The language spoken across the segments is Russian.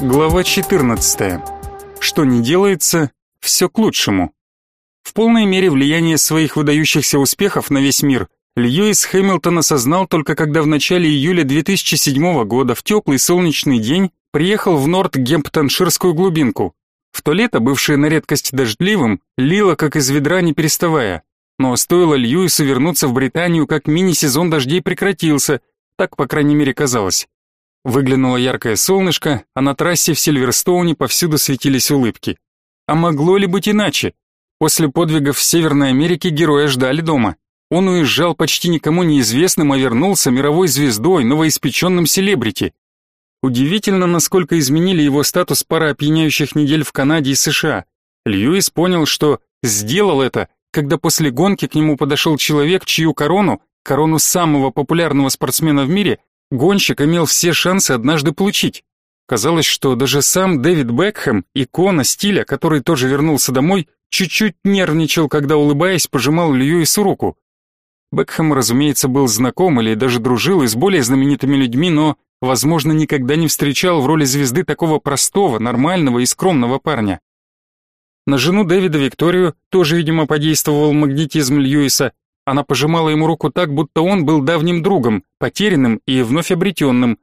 Глава 14. Что не делается, все к лучшему. В полной мере влияние своих выдающихся успехов на весь мир Льюис Хэмилтон осознал только когда в начале июля 2007 года в теплый солнечный день приехал в Норт-Гемптонширскую глубинку. В то лето, бывшее на редкость дождливым, лило как из ведра не переставая. Но стоило Льюису вернуться в Британию, как мини-сезон дождей прекратился, так, по крайней мере, казалось. Выглянуло яркое солнышко, а на трассе в Сильверстоуне повсюду светились улыбки. А могло ли быть иначе? После подвигов в Северной Америке героя ждали дома. Он уезжал почти никому неизвестным, а вернулся мировой звездой, новоиспеченным селебрити. Удивительно, насколько изменили его статус пара опьяняющих недель в Канаде и США. Льюис понял, что сделал это, когда после гонки к нему подошел человек, чью корону, корону самого популярного спортсмена в мире, гонщик имел все шансы однажды получить. Казалось, что даже сам Дэвид Бекхэм, икона стиля, который тоже вернулся домой, чуть-чуть нервничал, когда, улыбаясь, пожимал Льюису руку. Бекхэм, разумеется, был знаком или даже дружил и с более знаменитыми людьми, но, возможно, никогда не встречал в роли звезды такого простого, нормального и скромного парня. На жену Дэвида Викторию тоже, видимо, подействовал магнетизм Льюиса, она пожимала ему руку так, будто он был давним другом, потерянным и вновь обретенным.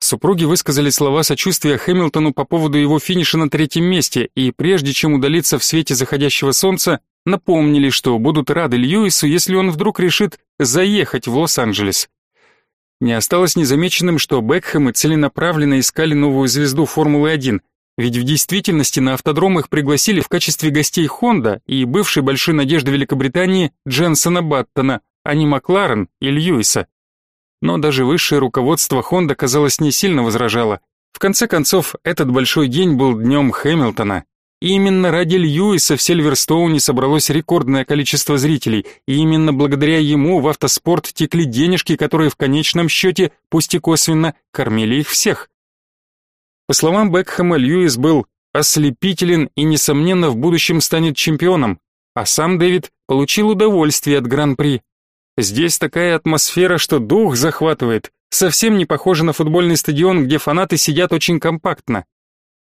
Супруги высказали слова сочувствия Хэмилтону по поводу его финиша на третьем месте, и прежде чем удалиться в свете заходящего солнца, напомнили, что будут рады Льюису, если он вдруг решит заехать в Лос-Анджелес. Не осталось незамеченным, что Бекхэмы целенаправленно искали новую звезду Формулы-1, ведь в действительности на автодром их пригласили в качестве гостей Honda и бывшей большой надежды Великобритании Дженсона Баттона, а не Макларен и Льюиса. Но даже высшее руководство Honda, казалось, не сильно возражало. В конце концов, этот большой день был днем Хэмилтона. И именно ради Льюиса в Сильверстоуне собралось рекордное количество зрителей, и именно благодаря ему в автоспорт текли денежки, которые в конечном счете, пусть и косвенно, кормили их всех. По словам Бекхэма, Льюис был ослепителен и, несомненно, в будущем станет чемпионом, а сам Дэвид получил удовольствие от Гран-при. Здесь такая атмосфера, что дух захватывает, совсем не похоже на футбольный стадион, где фанаты сидят очень компактно.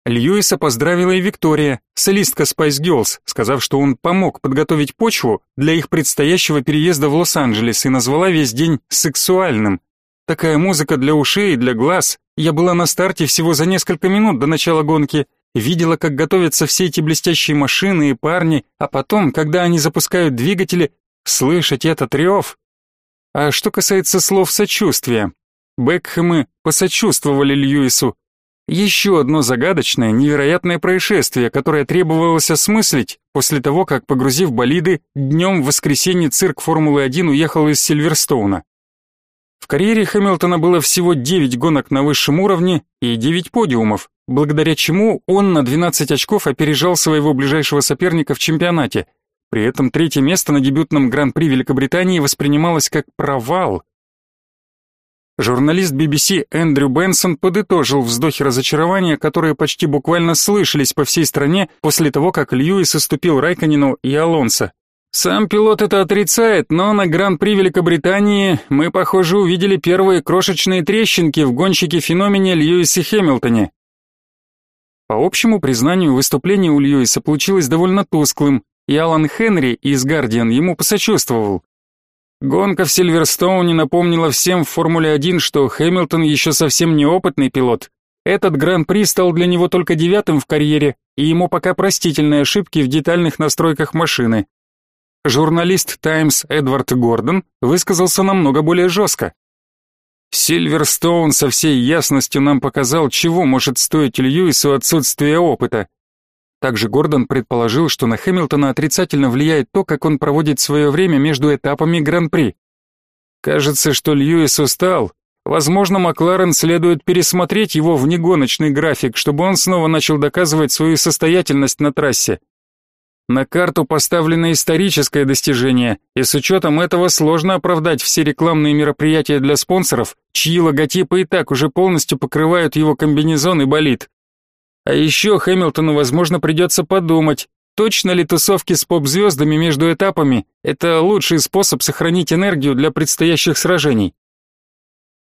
Льюиса поздравила и Виктория, солистка Spice Girls, сказав, что он помог подготовить почву для их предстоящего переезда в Лос-Анджелес и назвала весь день сексуальным. Такая музыка для ушей и для глаз. Я была на старте всего за несколько минут до начала гонки. Видела, как готовятся все эти блестящие машины и парни, а потом, когда они запускают двигатели, слышать этот рев. А что касается слов сочувствия, Бекхэмы посочувствовали Льюису. Еще одно загадочное, невероятное происшествие, которое требовалось осмыслить после того, как, погрузив болиды, днем в воскресенье цирк Формулы-1 уехал из Сильверстоуна. В карьере Хэмилтона было всего 9 гонок на высшем уровне и 9 подиумов, благодаря чему он на 12 очков опережал своего ближайшего соперника в чемпионате. При этом третье место на дебютном Гран-при Великобритании воспринималось как провал. Журналист BBC Эндрю Бенсон подытожил вздохи разочарования, которые почти буквально слышались по всей стране после того, как Льюис уступил Райконину и Алонсо. Сам пилот это отрицает, но на Гран-при Великобритании мы, похоже, увидели первые крошечные трещинки в гонщике-феномене Льюисе Хэмилтоне. По общему признанию, выступление у Льюиса получилось довольно тусклым, и Алан Хенри из «Гардиан» ему посочувствовал. Гонка в Сильверстоуне напомнила всем в Формуле-1, что Хэмилтон еще совсем неопытный пилот. Этот Гран-при стал для него только девятым в карьере, и ему пока простительные ошибки в детальных настройках машины. Журналист Times Эдвард Гордон высказался намного более жестко. Сильверстоун со всей ясностью нам показал, чего может стоить Льюису отсутствие опыта. Также Гордон предположил, что на Хэмилтона отрицательно влияет то, как он проводит свое время между этапами Гран-при. Кажется, что Льюис устал. Возможно, Макларен следует пересмотреть его внегоночный график, чтобы он снова начал доказывать свою состоятельность на трассе. На карту поставлено историческое достижение, и с учетом этого сложно оправдать все рекламные мероприятия для спонсоров, чьи логотипы и так уже полностью покрывают его комбинезон и болид. А еще Хэмилтону, возможно, придется подумать, точно ли тусовки с поп-звездами между этапами – это лучший способ сохранить энергию для предстоящих сражений.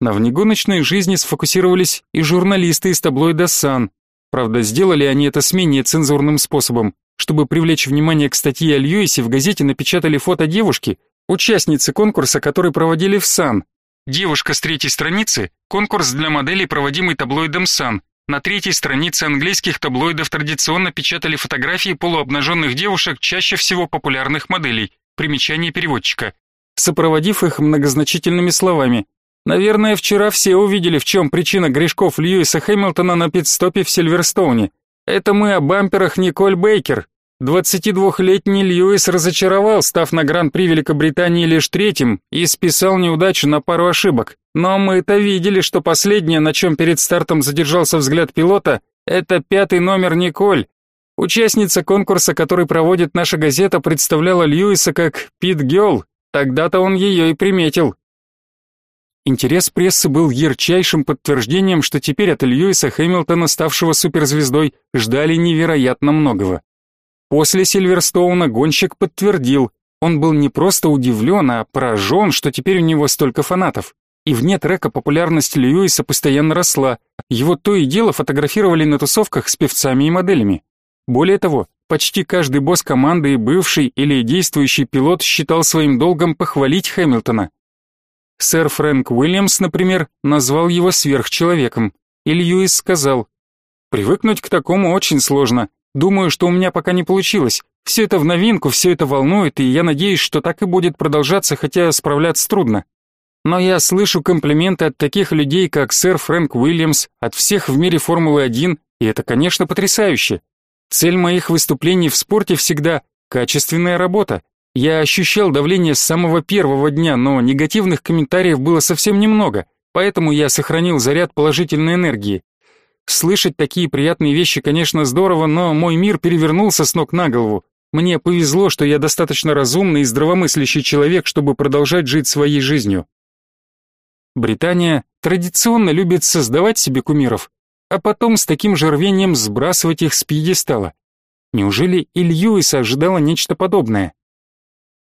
На внегоночной жизни сфокусировались и журналисты из таблоида Sun. Правда, сделали они это с менее цензурным способом. Чтобы привлечь внимание к статье о Льюисе, в газете напечатали фото девушки, участницы конкурса, который проводили в Sun. Девушка с третьей страницы – конкурс для моделей, проводимый таблоидом Sun. На третьей странице английских таблоидов традиционно печатали фотографии полуобнаженных девушек, чаще всего популярных моделей. Примечание переводчика. Сопроводив их многозначительными словами. Наверное, вчера все увидели, в чем причина грешков Льюиса Хэмилтона на пит-стопе в Сильверстоуне. Это мы о бамперах Николь Бейкер. 22-летний Льюис разочаровал, став на Гран-при Великобритании лишь третьим и списал неудачу на пару ошибок. Но мы-то видели, что последнее, на чем перед стартом задержался взгляд пилота, это пятый номер Николь. Участница конкурса, который проводит наша газета, представляла Льюиса как Пит Гелл. Тогда-то он ее и приметил. Интерес прессы был ярчайшим подтверждением, что теперь от Льюиса Хэмилтона, ставшего суперзвездой, ждали невероятно многого. После Сильверстоуна гонщик подтвердил, он был не просто удивлен, а поражен, что теперь у него столько фанатов. И вне трека популярность Льюиса постоянно росла, его то и дело фотографировали на тусовках с певцами и моделями. Более того, почти каждый босс команды и бывший или действующий пилот считал своим долгом похвалить Хэмилтона. Сэр Фрэнк Уильямс, например, назвал его сверхчеловеком, и Льюис сказал, «Привыкнуть к такому очень сложно, Думаю, что у меня пока не получилось. Все это в новинку, все это волнует, и я надеюсь, что так и будет продолжаться, хотя справляться трудно. Но я слышу комплименты от таких людей, как сэр Фрэнк Уильямс, от всех в мире Формулы-1, и это, конечно, потрясающе. Цель моих выступлений в спорте всегда качественная работа. Я ощущал давление с самого первого дня, но негативных комментариев было совсем немного, поэтому я сохранил заряд положительной энергии. Слышать такие приятные вещи, конечно, здорово, но мой мир перевернулся с ног на голову. Мне повезло, что я достаточно разумный и здравомыслящий человек, чтобы продолжать жить своей жизнью. Британия традиционно любит создавать себе кумиров, а потом с таким же рвением сбрасывать их с пьедестала. Неужели и Льюиса ожидало нечто подобное?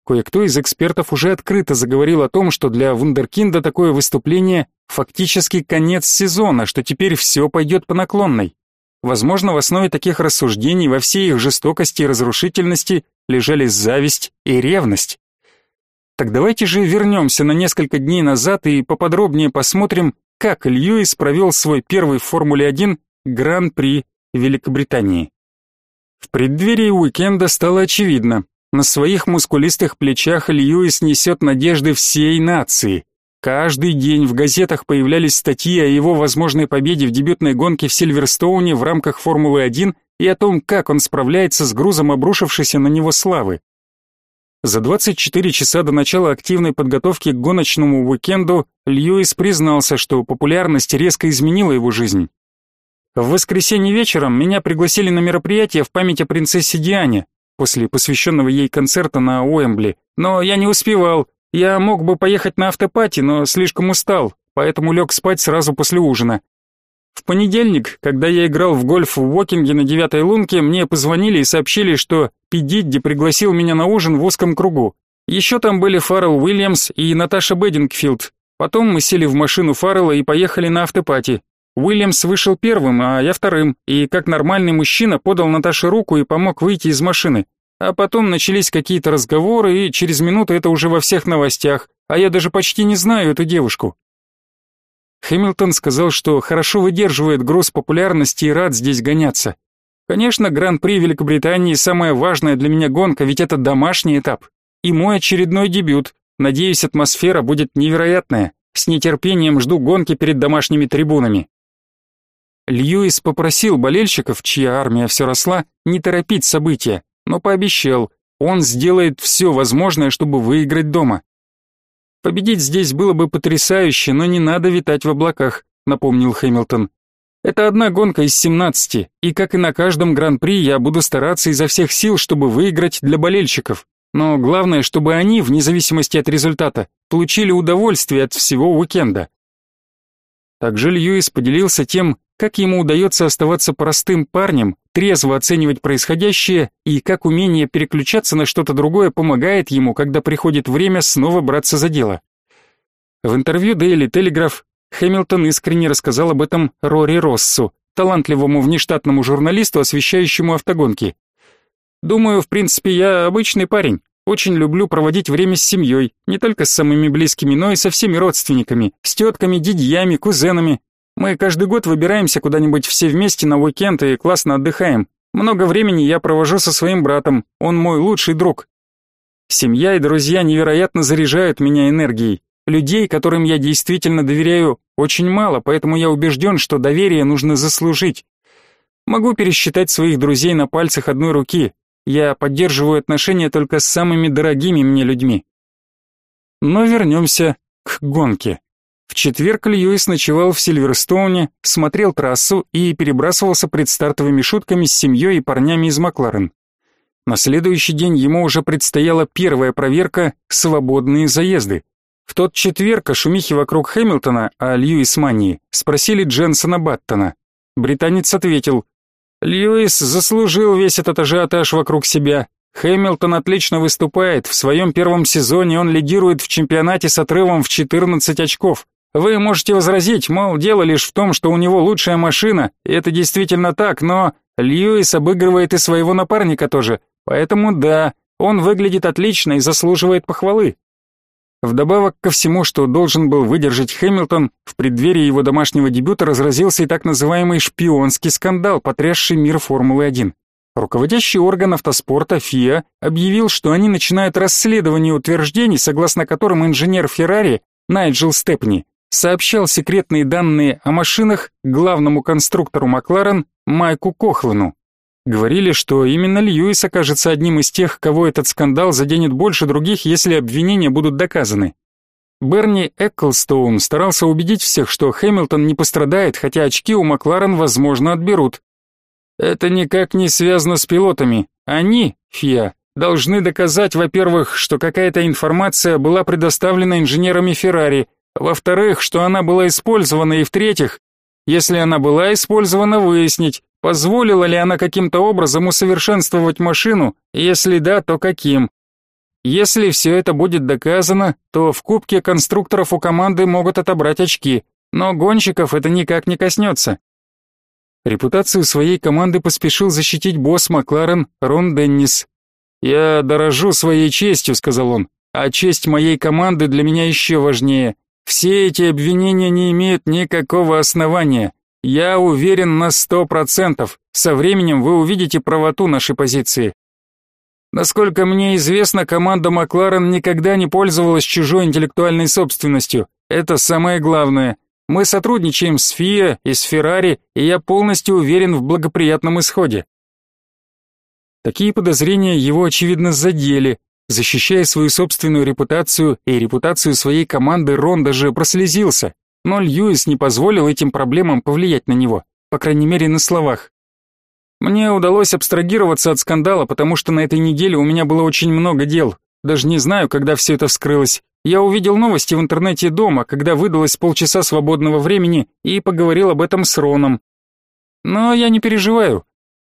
Кое-кто из экспертов уже открыто заговорил о том, что для вундеркинда такое выступление фактически конец сезона, что теперь все пойдет по наклонной. Возможно, в основе таких рассуждений во всей их жестокости и разрушительности лежали зависть и ревность. Так давайте же вернемся на несколько дней назад и поподробнее посмотрим, как Льюис провел свой первый в Формуле-1 Гран-при Великобритании. В преддверии уикенда стало очевидно, на своих мускулистых плечах Льюис несет надежды всей нации. Каждый день в газетах появлялись статьи о его возможной победе в дебютной гонке в Сильверстоуне в рамках Формулы-1 и о том, как он справляется с грузом обрушившейся на него славы. За 24 часа до начала активной подготовки к гоночному уикенду Льюис признался, что популярность резко изменила его жизнь. В воскресенье вечером меня пригласили на мероприятие в память о принцессе Диане, после посвященного ей концерта на Уэмбли, но я не успевал. Я мог бы поехать на автопати, но слишком устал, поэтому лег спать сразу после ужина. В понедельник, когда я играл в гольф в Уокинге на девятой лунке, мне позвонили и сообщили, что Пидидди пригласил меня на ужин в узком кругу. Еще там были Фаррелл Уильямс и Наташа Бедингфилд. Потом мы сели в машину Фаррелла и поехали на автопати. Уильямс вышел первым, а я вторым, и как нормальный мужчина подал Наташе руку и помог выйти из машины. А потом начались какие-то разговоры, и через минуту это уже во всех новостях, а я даже почти не знаю эту девушку. Хэмилтон сказал, что хорошо выдерживает груз популярности и рад здесь гоняться. Конечно, Гран-при Великобритании самая важная для меня гонка, ведь это домашний этап. И мой очередной дебют. Надеюсь, атмосфера будет невероятная. С нетерпением жду гонки перед домашними трибунами. Льюис попросил болельщиков, чья армия все росла, не торопить события, но пообещал, он сделает все возможное, чтобы выиграть дома. Победить здесь было бы потрясающе, но не надо витать в облаках, напомнил Хэмилтон. Это одна гонка из 17, и как и на каждом гран-при я буду стараться изо всех сил, чтобы выиграть для болельщиков. Но главное, чтобы они, вне зависимости от результата, получили удовольствие от всего уикенда. Также Льюис поделился тем, как ему удается оставаться простым парнем, трезво оценивать происходящее и как умение переключаться на что-то другое помогает ему, когда приходит время снова браться за дело. В интервью Daily Telegraph Хэмилтон искренне рассказал об этом Рори Россу, талантливому внештатному журналисту, освещающему автогонки. Думаю, в принципе, я обычный парень. Очень люблю проводить время с семьей, не только с самыми близкими, но и со всеми родственниками, с тетками, дядьями, кузенами. Мы каждый год выбираемся куда-нибудь все вместе на уикенд и классно отдыхаем. Много времени я провожу со своим братом, он мой лучший друг. Семья и друзья невероятно заряжают меня энергией. Людей, которым я действительно доверяю, очень мало, поэтому я убежден, что доверие нужно заслужить. Могу пересчитать своих друзей на пальцах одной руки. Я поддерживаю отношения только с самыми дорогими мне людьми. Но вернемся к гонке. В четверг Льюис ночевал в Сильверстоуне, смотрел трассу и перебрасывался предстартовыми шутками с семьей и парнями из Макларен. На следующий день ему уже предстояла первая проверка «Свободные заезды». В тот четверг о шумихе вокруг Хэмилтона, а Льюис мании, спросили Дженсона Баттона. Британец ответил, «Льюис заслужил весь этот ажиотаж вокруг себя. Хэмилтон отлично выступает, в своем первом сезоне он лидирует в чемпионате с отрывом в 14 очков. Вы можете возразить, мол, дело лишь в том, что у него лучшая машина, и это действительно так, но Льюис обыгрывает и своего напарника тоже, поэтому да, он выглядит отлично и заслуживает похвалы. Вдобавок ко всему, что должен был выдержать Хэмилтон, в преддверии его домашнего дебюта разразился и так называемый шпионский скандал, потрясший мир Формулы-1. Руководящий орган автоспорта ФИА объявил, что они начинают расследование утверждений, согласно которым инженер Феррари Найджел Степни сообщал секретные данные о машинах главному конструктору Макларен Майку Кохлану. Говорили, что именно Льюис окажется одним из тех, кого этот скандал заденет больше других, если обвинения будут доказаны. Берни Эклстоун старался убедить всех, что Хэмилтон не пострадает, хотя очки у Макларен, возможно, отберут. Это никак не связано с пилотами. Они, ФИА, должны доказать, во-первых, что какая-то информация была предоставлена инженерами Феррари, во-вторых, что она была использована, и в-третьих, если она была использована, выяснить, позволила ли она каким-то образом усовершенствовать машину, если да, то каким. Если все это будет доказано, то в кубке конструкторов у команды могут отобрать очки, но гонщиков это никак не коснется. Репутацию своей команды поспешил защитить босс Макларен Рон Деннис. «Я дорожу своей честью», — сказал он, — «а честь моей команды для меня еще важнее. Все эти обвинения не имеют никакого основания. Я уверен на сто процентов. Со временем вы увидите правоту нашей позиции. Насколько мне известно, команда Макларен никогда не пользовалась чужой интеллектуальной собственностью. Это самое главное. Мы сотрудничаем с ФИА и с Феррари, и я полностью уверен в благоприятном исходе. Такие подозрения его очевидно задели, Защищая свою собственную репутацию и репутацию своей команды, Рон даже прослезился, но Льюис не позволил этим проблемам повлиять на него, по крайней мере на словах. Мне удалось абстрагироваться от скандала, потому что на этой неделе у меня было очень много дел. Даже не знаю, когда все это вскрылось. Я увидел новости в интернете дома, когда выдалось полчаса свободного времени, и поговорил об этом с Роном. Но я не переживаю.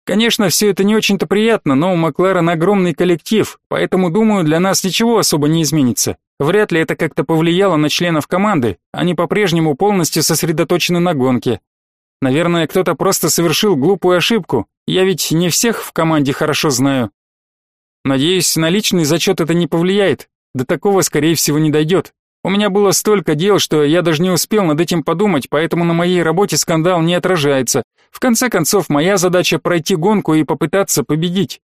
Конечно, все это не очень-то приятно, но у Макларен огромный коллектив, поэтому, думаю, для нас ничего особо не изменится. Вряд ли это как-то повлияло на членов команды, они по-прежнему полностью сосредоточены на гонке. Наверное, кто-то просто совершил глупую ошибку, я ведь не всех в команде хорошо знаю. Надеюсь, на личный зачет это не повлияет, до такого, скорее всего, не дойдет. У меня было столько дел, что я даже не успел над этим подумать, поэтому на моей работе скандал не отражается. В конце концов, моя задача пройти гонку и попытаться победить.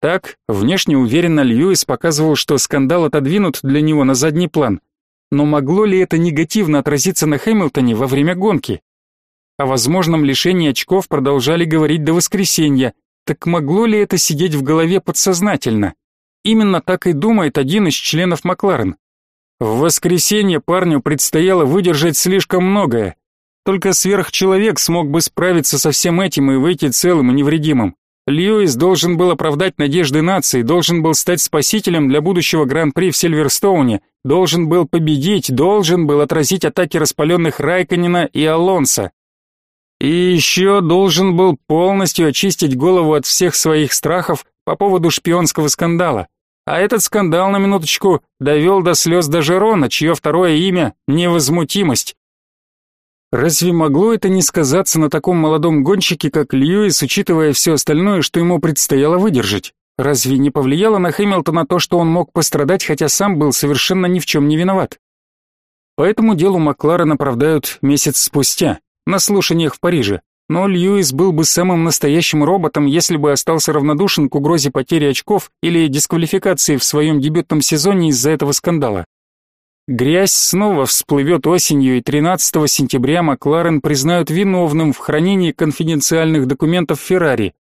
Так, внешне уверенно Льюис показывал, что скандал отодвинут для него на задний план. Но могло ли это негативно отразиться на Хэмилтоне во время гонки? О возможном лишении очков продолжали говорить до воскресенья. Так могло ли это сидеть в голове подсознательно? Именно так и думает один из членов Макларен. В воскресенье парню предстояло выдержать слишком многое. Только сверхчеловек смог бы справиться со всем этим и выйти целым и невредимым. Льюис должен был оправдать надежды нации, должен был стать спасителем для будущего Гран-при в Сильверстоуне, должен был победить, должен был отразить атаки распаленных Райконина и Алонса. И еще должен был полностью очистить голову от всех своих страхов по поводу шпионского скандала. А этот скандал, на минуточку, довел до слез даже Рона, чье второе имя — невозмутимость. Разве могло это не сказаться на таком молодом гонщике, как Льюис, учитывая все остальное, что ему предстояло выдержать? Разве не повлияло на Хэмилтона то, что он мог пострадать, хотя сам был совершенно ни в чем не виноват? По этому делу Макларен оправдают месяц спустя, на слушаниях в Париже. Но Льюис был бы самым настоящим роботом, если бы остался равнодушен к угрозе потери очков или дисквалификации в своем дебютном сезоне из-за этого скандала. Грязь снова всплывет осенью, и 13 сентября Макларен признают виновным в хранении конфиденциальных документов Феррари.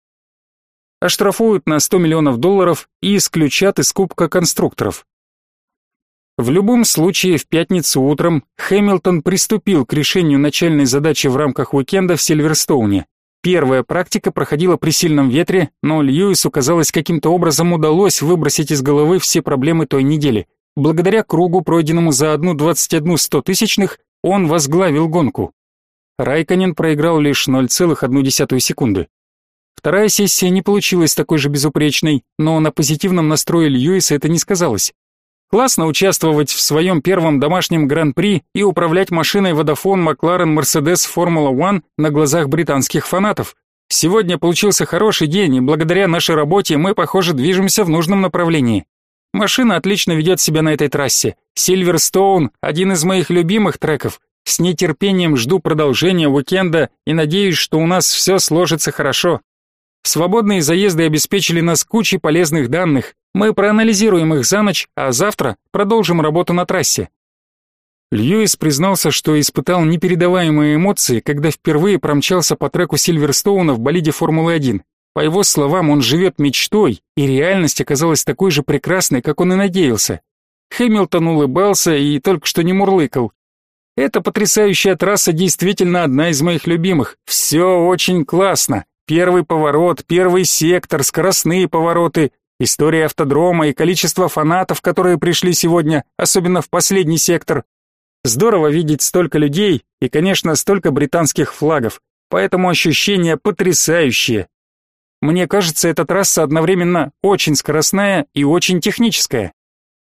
Оштрафуют на 100 миллионов долларов и исключат из Кубка конструкторов. В любом случае, в пятницу утром Хэмилтон приступил к решению начальной задачи в рамках уикенда в Сильверстоуне. Первая практика проходила при сильном ветре, но Льюису, казалось, каким-то образом удалось выбросить из головы все проблемы той недели. Благодаря кругу, пройденному за одну двадцать одну стотысячных, он возглавил гонку. Райконен проиграл лишь 0,1 секунды. Вторая сессия не получилась такой же безупречной, но на позитивном настрое Льюиса это не сказалось. Классно участвовать в своем первом домашнем гран-при и управлять машиной McLaren Mercedes Formula One на глазах британских фанатов. Сегодня получился хороший день, и благодаря нашей работе мы, похоже, движемся в нужном направлении. Машина отлично ведет себя на этой трассе. Silverstone – один из моих любимых треков. С нетерпением жду продолжения уикенда и надеюсь, что у нас все сложится хорошо. Свободные заезды обеспечили нас кучей полезных данных. Мы проанализируем их за ночь, а завтра продолжим работу на трассе. Льюис признался, что испытал непередаваемые эмоции, когда впервые промчался по треку Сильверстоуна в болиде Формулы-1. По его словам, он живет мечтой, и реальность оказалась такой же прекрасной, как он и надеялся. Хэмилтон улыбался и только что не мурлыкал. Эта потрясающая трасса действительно одна из моих любимых. Все очень классно. Первый поворот, первый сектор, скоростные повороты, история автодрома и количество фанатов, которые пришли сегодня, особенно в последний сектор. Здорово видеть столько людей и, конечно, столько британских флагов, поэтому ощущения потрясающие. Мне кажется, эта трасса одновременно очень скоростная и очень техническая.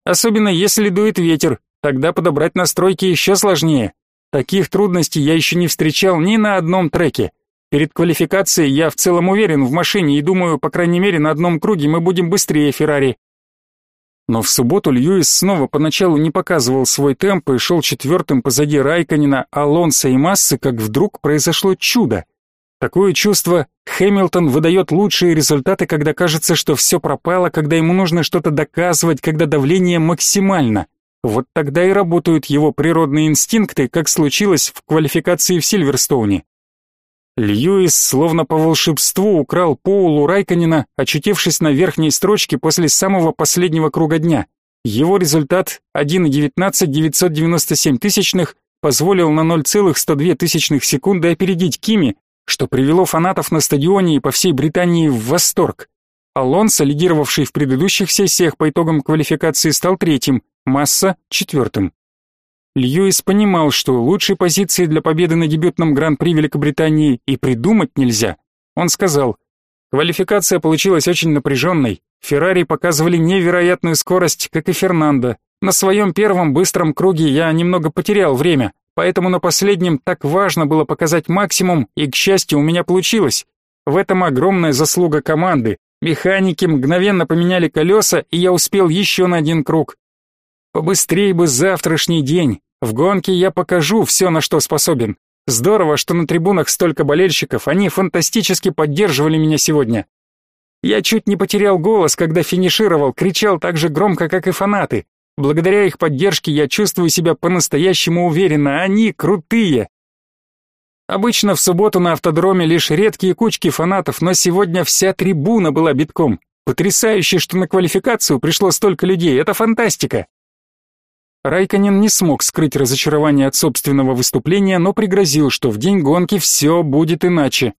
Особенно если дует ветер, тогда подобрать настройки еще сложнее. Таких трудностей я еще не встречал ни на одном треке. Перед квалификацией я в целом уверен в машине и думаю, по крайней мере, на одном круге мы будем быстрее Феррари. Но в субботу Льюис снова поначалу не показывал свой темп и шел четвертым позади Райконина, Алонса и Массы, как вдруг произошло чудо. Такое чувство Хэмилтон выдает лучшие результаты, когда кажется, что все пропало, когда ему нужно что-то доказывать, когда давление максимально. Вот тогда и работают его природные инстинкты, как случилось в квалификации в Сильверстоуне. Льюис словно по волшебству украл Поулу Райканина, очутившись на верхней строчке после самого последнего круга дня. Его результат 1,19997 тысячных позволил на 0,102 тысячных секунды опередить Кими, что привело фанатов на стадионе и по всей Британии в восторг. Алонсо, лидировавший в предыдущих сессиях по итогам квалификации, стал третьим, Масса — четвертым. Льюис понимал, что лучшей позиции для победы на дебютном Гран-при Великобритании и придумать нельзя. Он сказал, «Квалификация получилась очень напряженной. Феррари показывали невероятную скорость, как и Фернандо. На своем первом быстром круге я немного потерял время, поэтому на последнем так важно было показать максимум, и, к счастью, у меня получилось. В этом огромная заслуга команды. Механики мгновенно поменяли колеса, и я успел еще на один круг. Побыстрее бы завтрашний день. В гонке я покажу все, на что способен. Здорово, что на трибунах столько болельщиков, они фантастически поддерживали меня сегодня. Я чуть не потерял голос, когда финишировал, кричал так же громко, как и фанаты. Благодаря их поддержке я чувствую себя по-настоящему уверенно, они крутые. Обычно в субботу на автодроме лишь редкие кучки фанатов, но сегодня вся трибуна была битком. Потрясающе, что на квалификацию пришло столько людей, это фантастика. Райконен не смог скрыть разочарование от собственного выступления, но пригрозил, что в день гонки все будет иначе.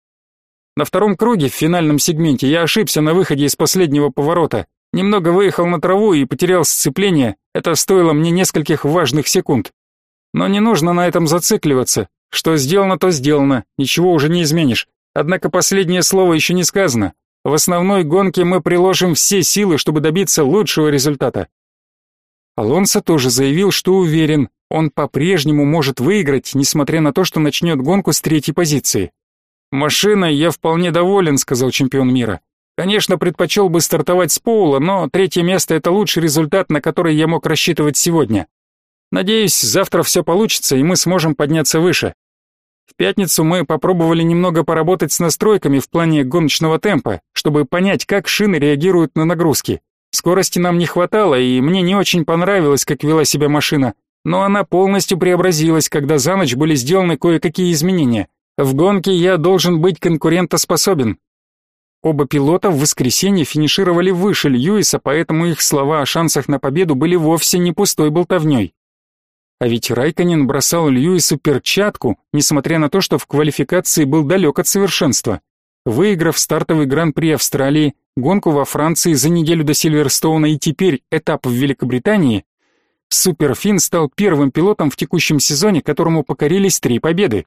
На втором круге в финальном сегменте я ошибся на выходе из последнего поворота. Немного выехал на траву и потерял сцепление. Это стоило мне нескольких важных секунд. Но не нужно на этом зацикливаться. Что сделано, то сделано. Ничего уже не изменишь. Однако последнее слово еще не сказано. В основной гонке мы приложим все силы, чтобы добиться лучшего результата. Алонсо тоже заявил, что уверен, Он по-прежнему может выиграть, несмотря на то, что начнет гонку с третьей позиции. «Машиной я вполне доволен», — сказал чемпион мира. «Конечно, предпочел бы стартовать с Поула, но третье место — это лучший результат, на который я мог рассчитывать сегодня. Надеюсь, завтра все получится, и мы сможем подняться выше. В пятницу мы попробовали немного поработать с настройками в плане гоночного темпа, чтобы понять, как шины реагируют на нагрузки. Скорости нам не хватало, и мне не очень понравилось, как вела себя машина, но она полностью преобразилась, когда за ночь были сделаны кое-какие изменения. В гонке я должен быть конкурентоспособен. Оба пилота в воскресенье финишировали выше Льюиса, поэтому их слова о шансах на победу были вовсе не пустой болтовней. А ведь Райконен бросал Льюису перчатку, несмотря на то, что в квалификации был далек от совершенства. Выиграв стартовый гран-при Австралии, гонку во Франции за неделю до Сильверстоуна и теперь этап в Великобритании, Суперфин стал первым пилотом в текущем сезоне, которому покорились три победы.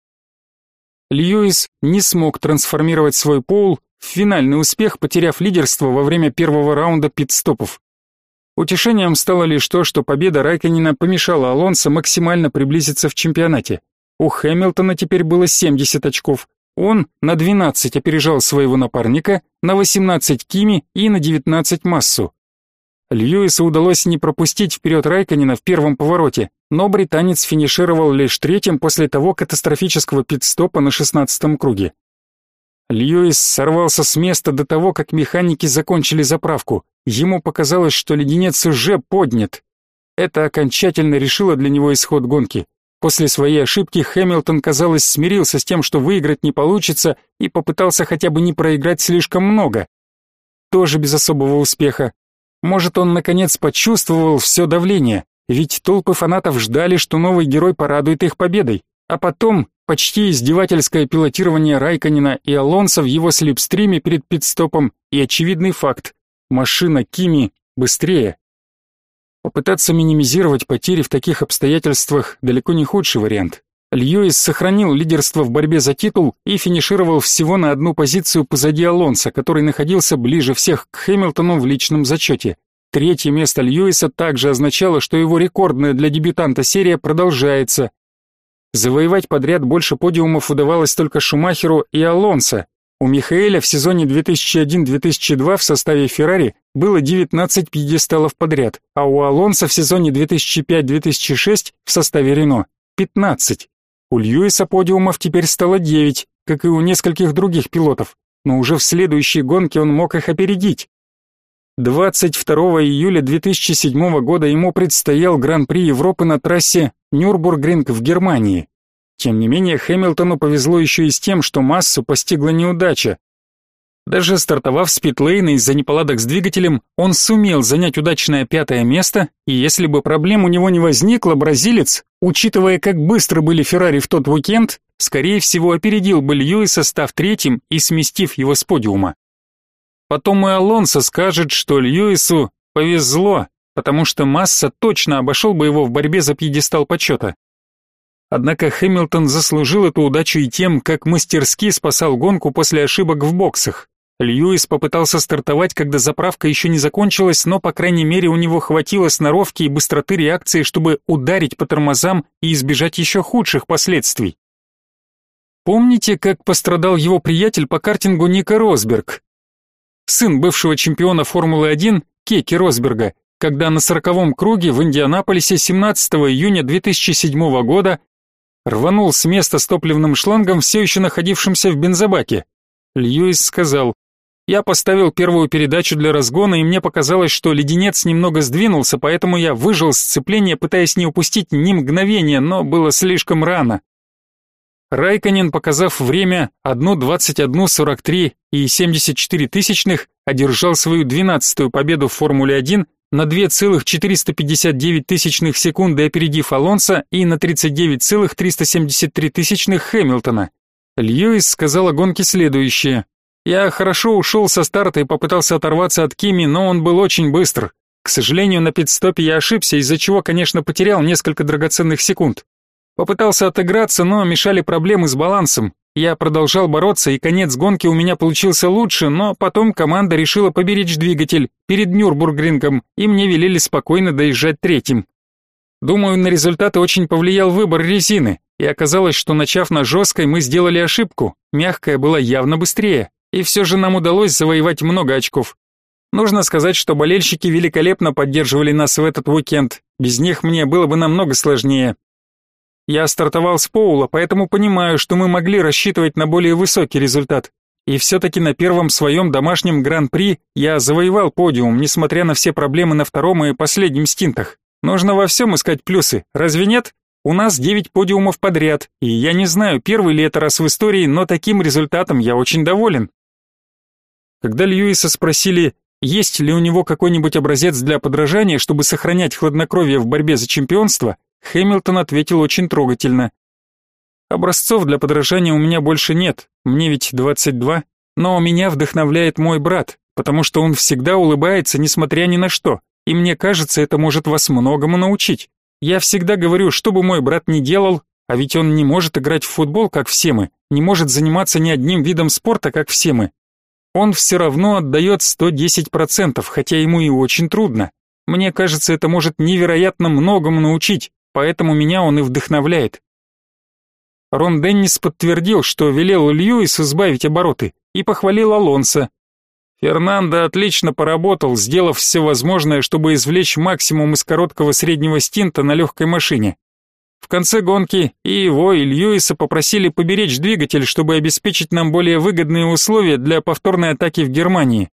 Льюис не смог трансформировать свой пол в финальный успех, потеряв лидерство во время первого раунда пит-стопов. Утешением стало лишь то, что победа Райконина помешала Алонсо максимально приблизиться в чемпионате. У Хэмилтона теперь было 70 очков. Он на 12 опережал своего напарника, на 18 Кими и на 19 Массу. Льюису удалось не пропустить вперед Райконина в первом повороте, но британец финишировал лишь третьим после того катастрофического пит-стопа на 16-м круге. Льюис сорвался с места до того, как механики закончили заправку. Ему показалось, что леденец уже поднят. Это окончательно решило для него исход гонки. После своей ошибки Хэмилтон, казалось, смирился с тем, что выиграть не получится, и попытался хотя бы не проиграть слишком много. Тоже без особого успеха. Может, он наконец почувствовал все давление, ведь толпы фанатов ждали, что новый герой порадует их победой. А потом почти издевательское пилотирование Райконина и Алонса в его слепстриме перед пидстопом и очевидный факт Машина Кими быстрее. Попытаться минимизировать потери в таких обстоятельствах далеко не худший вариант. Льюис сохранил лидерство в борьбе за титул и финишировал всего на одну позицию позади Алонса, который находился ближе всех к Хэмилтону в личном зачете. Третье место Льюиса также означало, что его рекордная для дебютанта серия продолжается. Завоевать подряд больше подиумов удавалось только Шумахеру и Алонсо, у Михаэля в сезоне 2001-2002 в составе Феррари было 19 пьедесталов подряд, а у Алонса в сезоне 2005-2006 в составе Рено 15. У Льюиса подиумов теперь стало 9, как и у нескольких других пилотов, но уже в следующей гонке он мог их опередить. 22 июля 2007 года ему предстоял Гран-при Европы на трассе Нюрбургринг в Германии. Тем не менее, Хэмилтону повезло еще и с тем, что массу постигла неудача. Даже стартовав с питлейна из-за неполадок с двигателем, он сумел занять удачное пятое место, и если бы проблем у него не возникло, бразилец, учитывая, как быстро были Феррари в тот уикенд, скорее всего опередил бы Льюиса, став третьим и сместив его с подиума. Потом и Алонсо скажет, что Льюису повезло, потому что Масса точно обошел бы его в борьбе за пьедестал почета. Однако Хэмилтон заслужил эту удачу и тем, как мастерски спасал гонку после ошибок в боксах. Льюис попытался стартовать, когда заправка еще не закончилась, но, по крайней мере, у него хватило сноровки и быстроты реакции, чтобы ударить по тормозам и избежать еще худших последствий. Помните, как пострадал его приятель по картингу Ника Росберг? Сын бывшего чемпиона Формулы-1 Кеки Росберга, когда на сороковом круге в Индианаполисе 17 июня 2007 года рванул с места с топливным шлангом, все еще находившимся в бензобаке. Льюис сказал, «Я поставил первую передачу для разгона, и мне показалось, что леденец немного сдвинулся, поэтому я выжил сцепление, пытаясь не упустить ни мгновения, но было слишком рано». Райконен, показав время 1.21.43 и 74 тысячных, одержал свою двенадцатую победу в Формуле-1 на 2,459 тысячных секунды опередив Алонса и на 39,373 тысячных Хэмилтона. Льюис сказал о гонке следующее. «Я хорошо ушел со старта и попытался оторваться от Кими, но он был очень быстр. К сожалению, на пидстопе я ошибся, из-за чего, конечно, потерял несколько драгоценных секунд. Попытался отыграться, но мешали проблемы с балансом. Я продолжал бороться, и конец гонки у меня получился лучше, но потом команда решила поберечь двигатель перед Нюрбургрингом, и мне велели спокойно доезжать третьим. Думаю, на результаты очень повлиял выбор резины, и оказалось, что начав на жесткой, мы сделали ошибку, мягкая была явно быстрее, и все же нам удалось завоевать много очков. Нужно сказать, что болельщики великолепно поддерживали нас в этот уикенд, без них мне было бы намного сложнее. Я стартовал с Поула, поэтому понимаю, что мы могли рассчитывать на более высокий результат. И все-таки на первом своем домашнем гран-при я завоевал подиум, несмотря на все проблемы на втором и последнем стинтах. Нужно во всем искать плюсы, разве нет? У нас девять подиумов подряд, и я не знаю, первый ли это раз в истории, но таким результатом я очень доволен. Когда Льюиса спросили, есть ли у него какой-нибудь образец для подражания, чтобы сохранять хладнокровие в борьбе за чемпионство, Хэмилтон ответил очень трогательно. Образцов для подражания у меня больше нет, мне ведь 22, но меня вдохновляет мой брат, потому что он всегда улыбается, несмотря ни на что, и мне кажется, это может вас многому научить. Я всегда говорю, что бы мой брат ни делал, а ведь он не может играть в футбол, как все мы, не может заниматься ни одним видом спорта, как все мы. Он все равно отдает 110%, хотя ему и очень трудно. Мне кажется, это может невероятно многому научить, поэтому меня он и вдохновляет. Рон Деннис подтвердил, что велел Льюису избавить обороты, и похвалил Алонса. Фернандо отлично поработал, сделав все возможное, чтобы извлечь максимум из короткого среднего стинта на легкой машине. В конце гонки и его, и Льюиса попросили поберечь двигатель, чтобы обеспечить нам более выгодные условия для повторной атаки в Германии.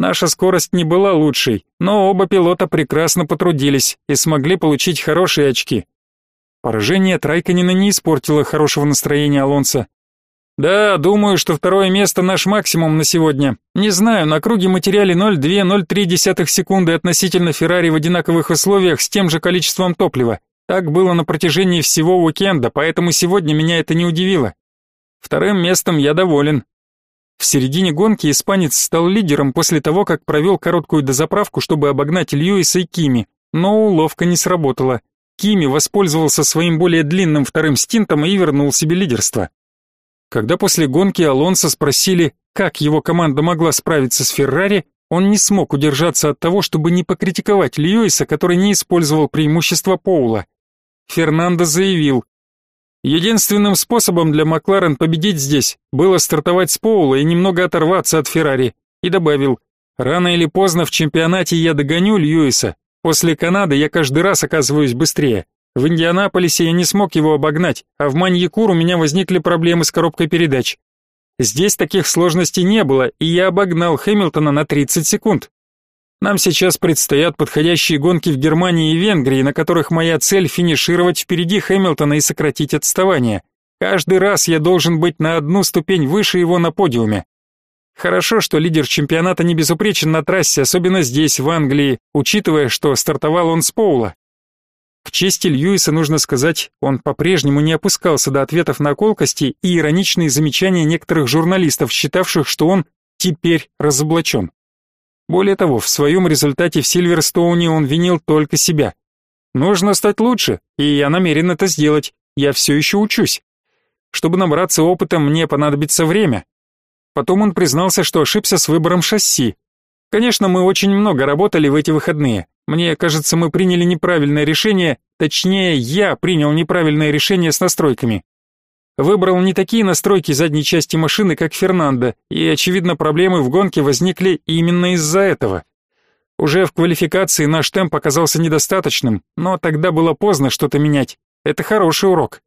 Наша скорость не была лучшей, но оба пилота прекрасно потрудились и смогли получить хорошие очки. Поражение Трайканина не испортило хорошего настроения Алонса. Да, думаю, что второе место наш максимум на сегодня. Не знаю, на круге мы теряли 0,2-0,3 секунды относительно Феррари в одинаковых условиях с тем же количеством топлива. Так было на протяжении всего уикенда, поэтому сегодня меня это не удивило. Вторым местом я доволен. В середине гонки испанец стал лидером после того, как провел короткую дозаправку, чтобы обогнать Льюиса и Кими, но уловка не сработала. Кими воспользовался своим более длинным вторым стинтом и вернул себе лидерство. Когда после гонки Алонсо спросили, как его команда могла справиться с Феррари, он не смог удержаться от того, чтобы не покритиковать Льюиса, который не использовал преимущества Поула. Фернандо заявил, «Единственным способом для Макларен победить здесь было стартовать с Поула и немного оторваться от Феррари», и добавил, «Рано или поздно в чемпионате я догоню Льюиса, После Канады я каждый раз оказываюсь быстрее. В Индианаполисе я не смог его обогнать, а в Маньякур у меня возникли проблемы с коробкой передач. Здесь таких сложностей не было, и я обогнал Хэмилтона на 30 секунд. Нам сейчас предстоят подходящие гонки в Германии и Венгрии, на которых моя цель финишировать впереди Хэмилтона и сократить отставание. Каждый раз я должен быть на одну ступень выше его на подиуме. Хорошо, что лидер чемпионата не безупречен на трассе, особенно здесь, в Англии, учитывая, что стартовал он с Поула. К чести Льюиса нужно сказать, он по-прежнему не опускался до ответов на колкости и ироничные замечания некоторых журналистов, считавших, что он теперь разоблачен. Более того, в своем результате в Сильверстоуне он винил только себя. Нужно стать лучше, и я намерен это сделать. Я все еще учусь. Чтобы набраться опыта, мне понадобится время, Потом он признался, что ошибся с выбором шасси. Конечно, мы очень много работали в эти выходные. Мне кажется, мы приняли неправильное решение, точнее, я принял неправильное решение с настройками. Выбрал не такие настройки задней части машины, как Фернандо, и, очевидно, проблемы в гонке возникли именно из-за этого. Уже в квалификации наш темп оказался недостаточным, но тогда было поздно что-то менять. Это хороший урок.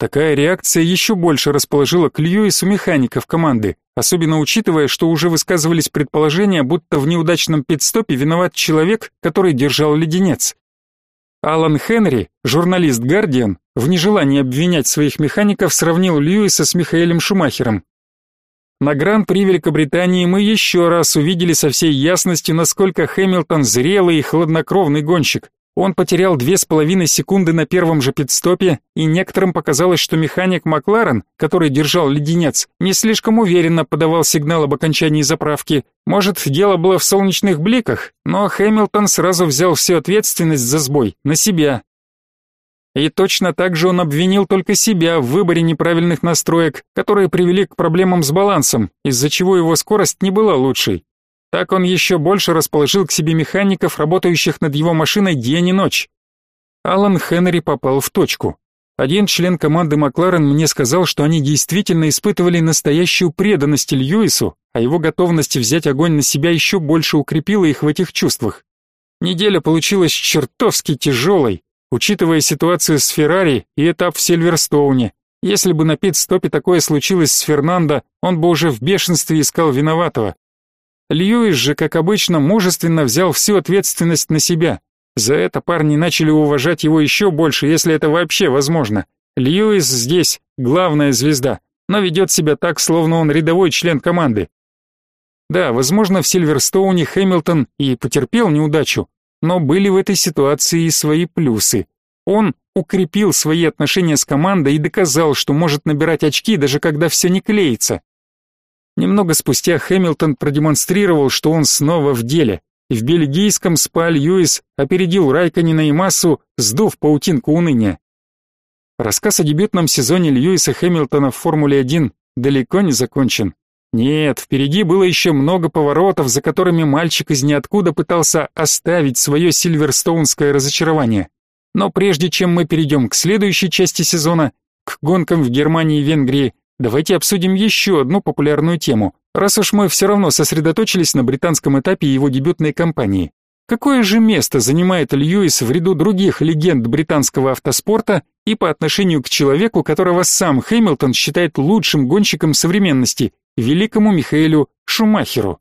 Такая реакция еще больше расположила к Льюису механиков команды, особенно учитывая, что уже высказывались предположения, будто в неудачном пидстопе виноват человек, который держал леденец. Алан Хенри, журналист «Гардиан», в нежелании обвинять своих механиков сравнил Льюиса с Михаэлем Шумахером. На Гран-при Великобритании мы еще раз увидели со всей ясностью, насколько Хэмилтон зрелый и хладнокровный гонщик. Он потерял две с половиной секунды на первом же пидстопе, и некоторым показалось, что механик Макларен, который держал леденец, не слишком уверенно подавал сигнал об окончании заправки. Может, дело было в солнечных бликах, но Хэмилтон сразу взял всю ответственность за сбой на себя. И точно так же он обвинил только себя в выборе неправильных настроек, которые привели к проблемам с балансом, из-за чего его скорость не была лучшей. Так он еще больше расположил к себе механиков, работающих над его машиной день и ночь. Алан Хенри попал в точку. Один член команды Макларен мне сказал, что они действительно испытывали настоящую преданность Льюису, а его готовность взять огонь на себя еще больше укрепила их в этих чувствах. Неделя получилась чертовски тяжелой, учитывая ситуацию с Феррари и этап в Сильверстоуне. Если бы на пит-стопе такое случилось с Фернандо, он бы уже в бешенстве искал виноватого. Льюис же, как обычно, мужественно взял всю ответственность на себя. За это парни начали уважать его еще больше, если это вообще возможно. Льюис здесь главная звезда, но ведет себя так, словно он рядовой член команды. Да, возможно, в Сильверстоуне Хэмилтон и потерпел неудачу, но были в этой ситуации и свои плюсы. Он укрепил свои отношения с командой и доказал, что может набирать очки, даже когда все не клеится. Немного спустя Хэмилтон продемонстрировал, что он снова в деле. В бельгийском спа Льюис опередил Райканина и Массу, сдув паутинку уныния. Рассказ о дебютном сезоне Льюиса Хэмилтона в Формуле-1 далеко не закончен. Нет, впереди было еще много поворотов, за которыми мальчик из ниоткуда пытался оставить свое сильверстоунское разочарование. Но прежде чем мы перейдем к следующей части сезона, к гонкам в Германии и Венгрии, давайте обсудим еще одну популярную тему, раз уж мы все равно сосредоточились на британском этапе его дебютной кампании. Какое же место занимает Льюис в ряду других легенд британского автоспорта и по отношению к человеку, которого сам Хэмилтон считает лучшим гонщиком современности великому Михаэлю Шумахеру.